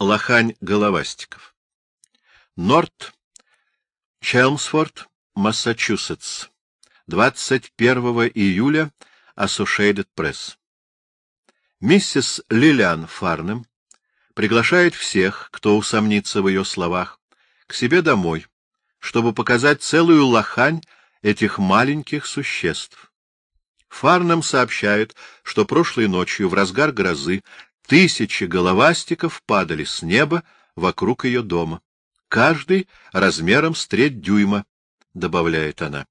Лохань головастиков. Норт Челмсфорд, Массачусетс. 21 июля. Associated Press. Миссис Лилиан Фарнем приглашает всех, кто усомнится в ее словах, к себе домой, чтобы показать целую лохань этих маленьких существ. Фарнем сообщает, что прошлой ночью в разгар грозы тысячи головастиков падали с неба вокруг ее дома. Каждый размером с треть дюйма, — добавляет она.